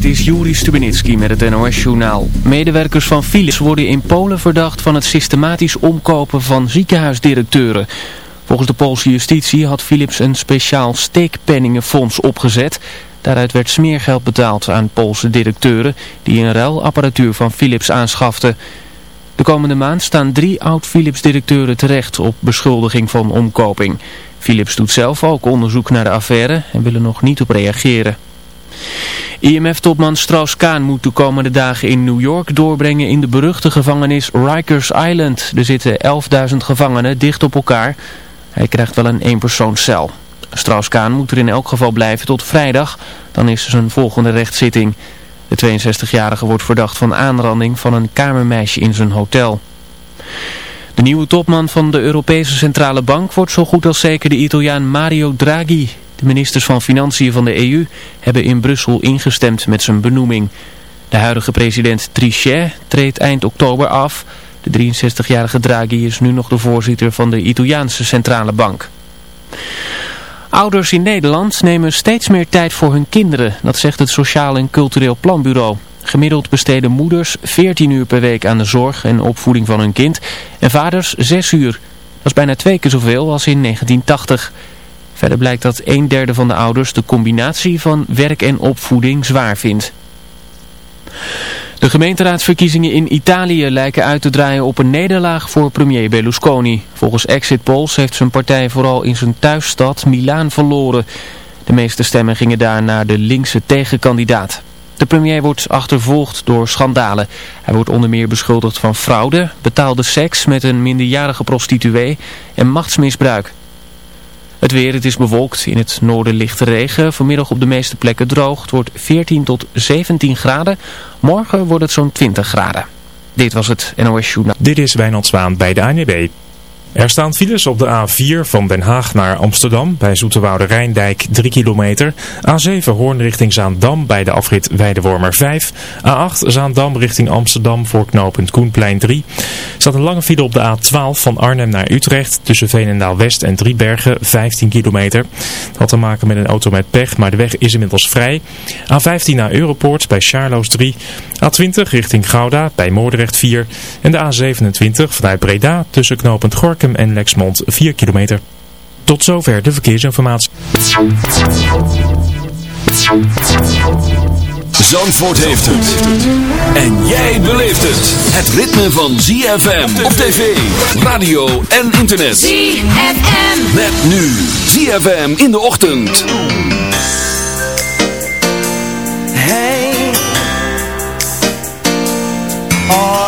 dit is Juri Stubenitski met het NOS-journaal. Medewerkers van Philips worden in Polen verdacht van het systematisch omkopen van ziekenhuisdirecteuren. Volgens de Poolse justitie had Philips een speciaal steekpenningenfonds opgezet. Daaruit werd smeergeld betaald aan Poolse directeuren die in ruil apparatuur van Philips aanschaften. De komende maand staan drie oud-Philips-directeuren terecht op beschuldiging van omkoping. Philips doet zelf ook onderzoek naar de affaire en wil er nog niet op reageren. IMF-topman Strauss-Kaan moet de komende dagen in New York doorbrengen in de beruchte gevangenis Rikers Island. Er zitten 11.000 gevangenen dicht op elkaar. Hij krijgt wel een eenpersoonscel. Strauss-Kaan moet er in elk geval blijven tot vrijdag. Dan is zijn volgende rechtszitting. De 62-jarige wordt verdacht van aanranding van een kamermeisje in zijn hotel. De nieuwe topman van de Europese Centrale Bank wordt zo goed als zeker de Italiaan Mario Draghi. De ministers van Financiën van de EU hebben in Brussel ingestemd met zijn benoeming. De huidige president Trichet treedt eind oktober af. De 63-jarige Draghi is nu nog de voorzitter van de Italiaanse Centrale Bank. Ouders in Nederland nemen steeds meer tijd voor hun kinderen, dat zegt het Sociaal en Cultureel Planbureau. Gemiddeld besteden moeders 14 uur per week aan de zorg en opvoeding van hun kind en vaders 6 uur. Dat is bijna twee keer zoveel als in 1980. Verder blijkt dat een derde van de ouders de combinatie van werk en opvoeding zwaar vindt. De gemeenteraadsverkiezingen in Italië lijken uit te draaien op een nederlaag voor premier Berlusconi. Volgens exit polls heeft zijn partij vooral in zijn thuisstad Milaan verloren. De meeste stemmen gingen daar naar de linkse tegenkandidaat. De premier wordt achtervolgd door schandalen. Hij wordt onder meer beschuldigd van fraude, betaalde seks met een minderjarige prostituee en machtsmisbruik. Het weer, het is bewolkt. In het noorden ligt regen. Vanmiddag op de meeste plekken droog. Het wordt 14 tot 17 graden. Morgen wordt het zo'n 20 graden. Dit was het NOS Journaal. Dit is Wijnand Zwaan bij de ANWB. Er staan files op de A4 van Den Haag naar Amsterdam bij Zoeterwoude Rijndijk 3 kilometer. A7 Hoorn richting Zaandam bij de afrit Weidewormer 5. A8 Zaandam richting Amsterdam voor knooppunt Koenplein 3. Er staat een lange file op de A12 van Arnhem naar Utrecht tussen Veenendaal West en Driebergen 15 kilometer. Dat had te maken met een auto met pech, maar de weg is inmiddels vrij. A15 naar Europoort bij Charloes 3. A20 richting Gouda bij Moordrecht 4. En de A27 vanuit Breda tussen knooppunt Gorkum en Lexmond 4 kilometer. Tot zover de verkeersinformatie. Zandvoort heeft het. En jij beleeft het. Het ritme van ZFM op tv, radio en internet. ZFM. Met nu ZFM in de ochtend. Hey. Oh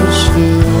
Beleef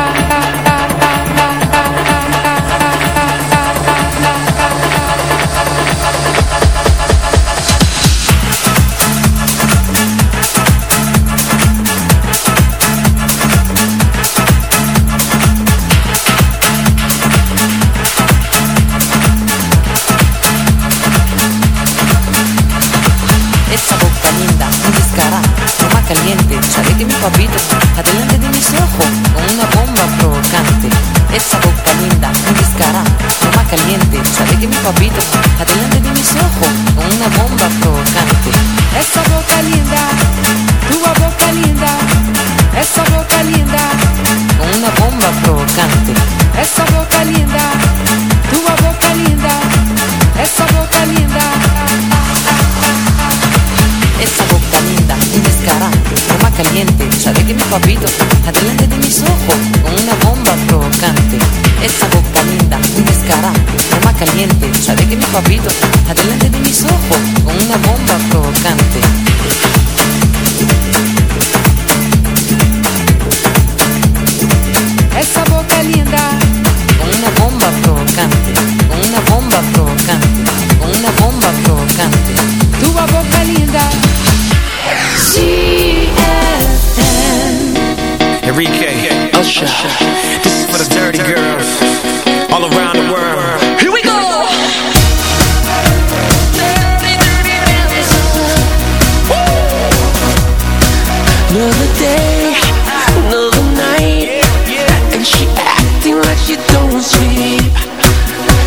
Don't sleep.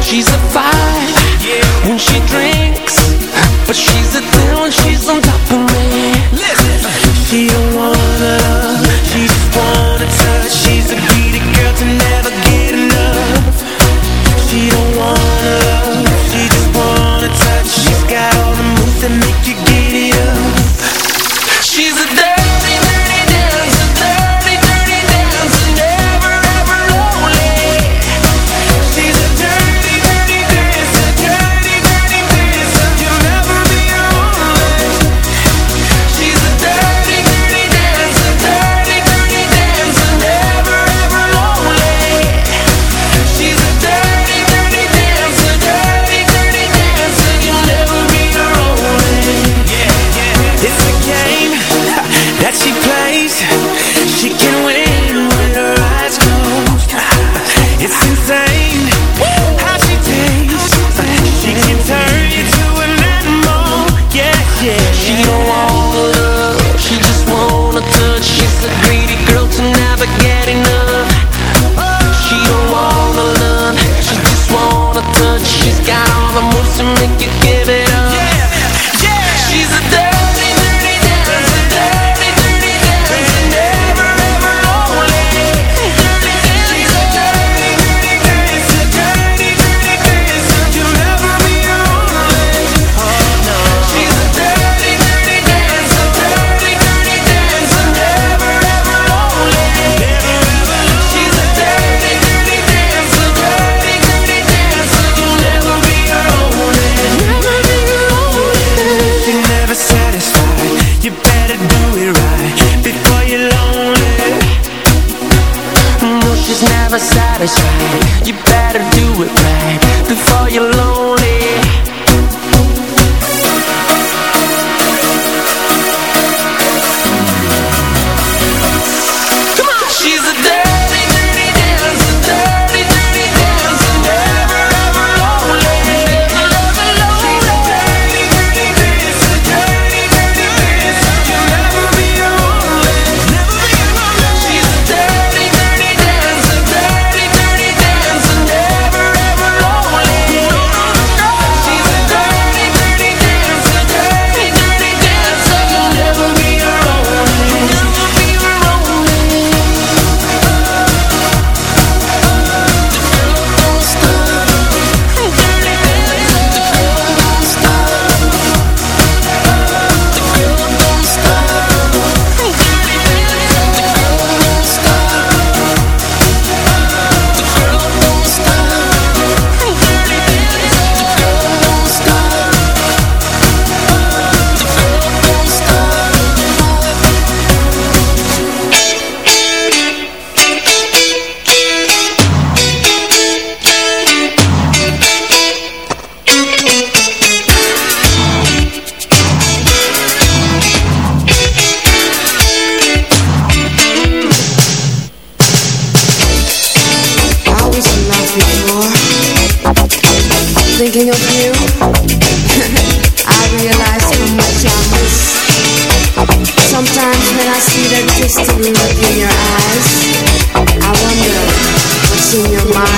She's a five beside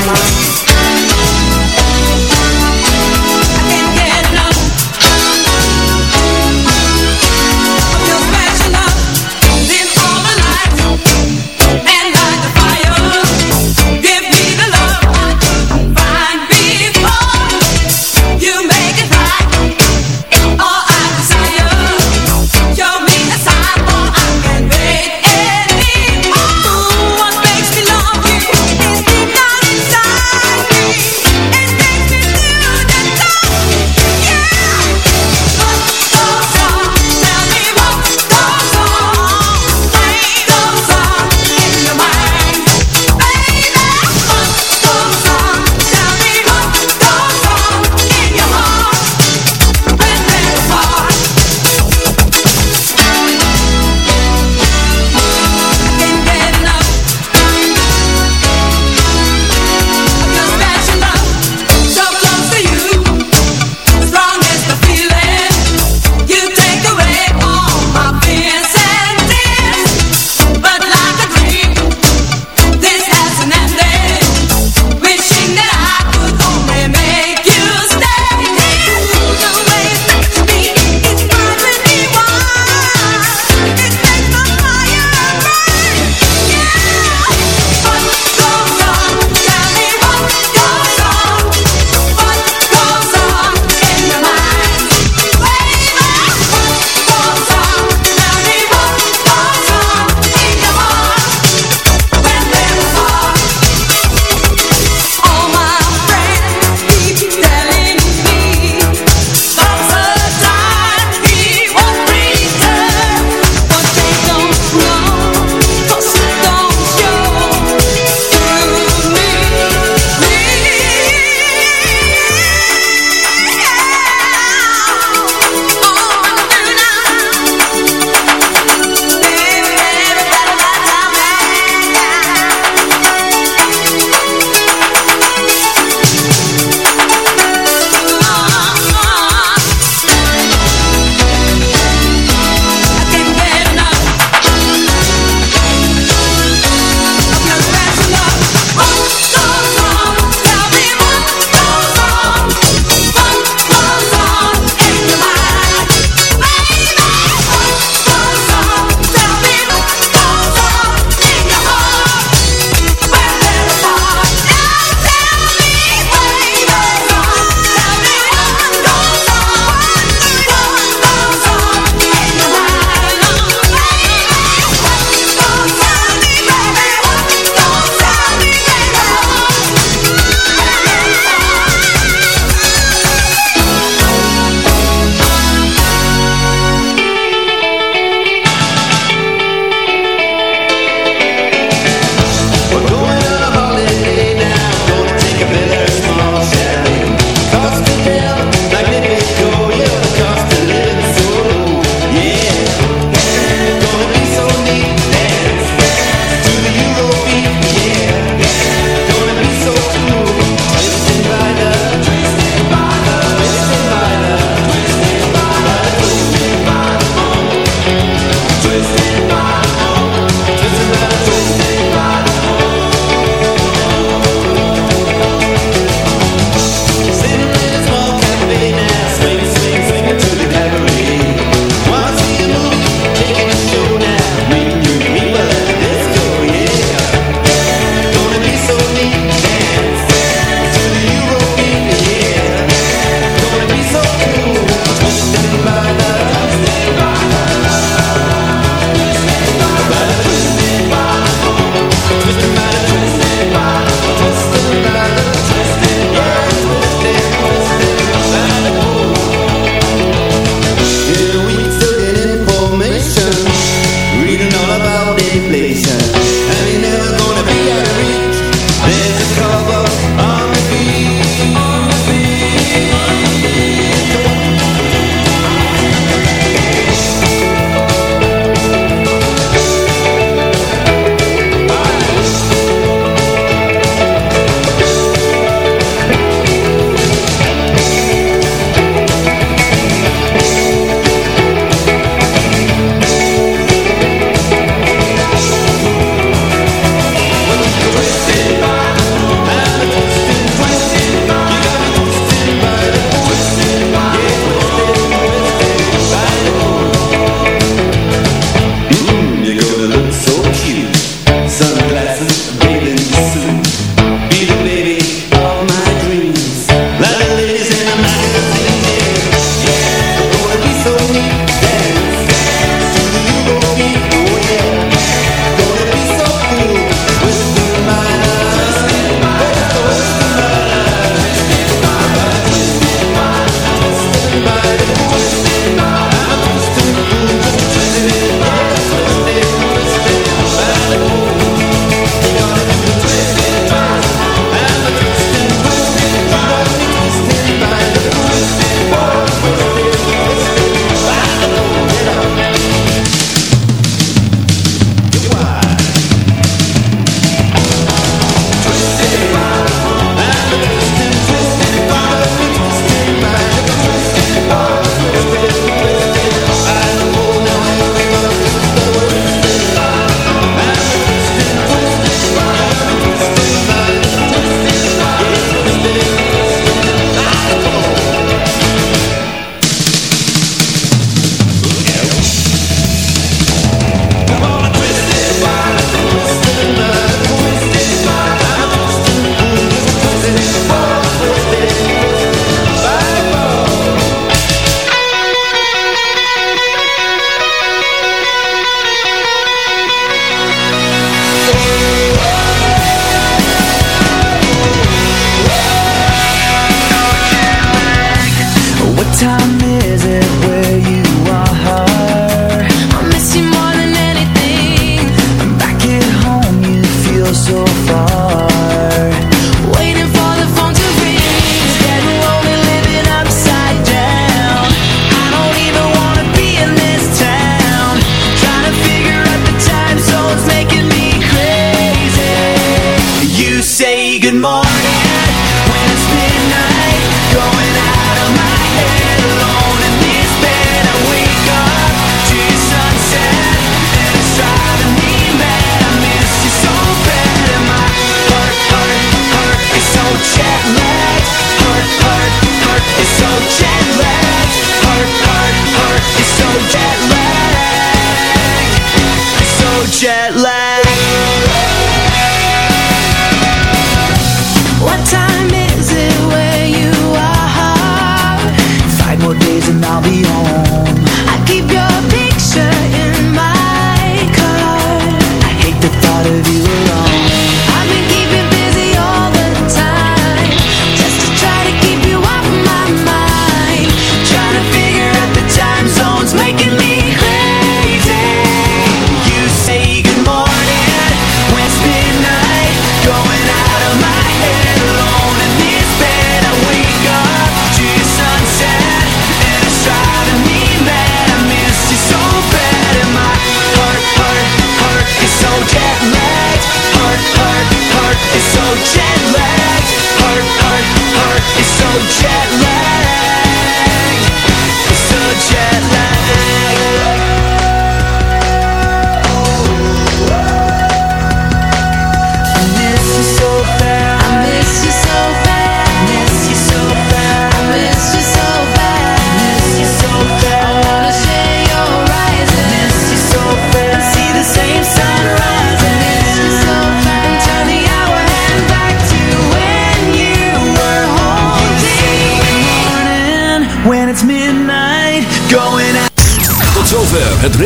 in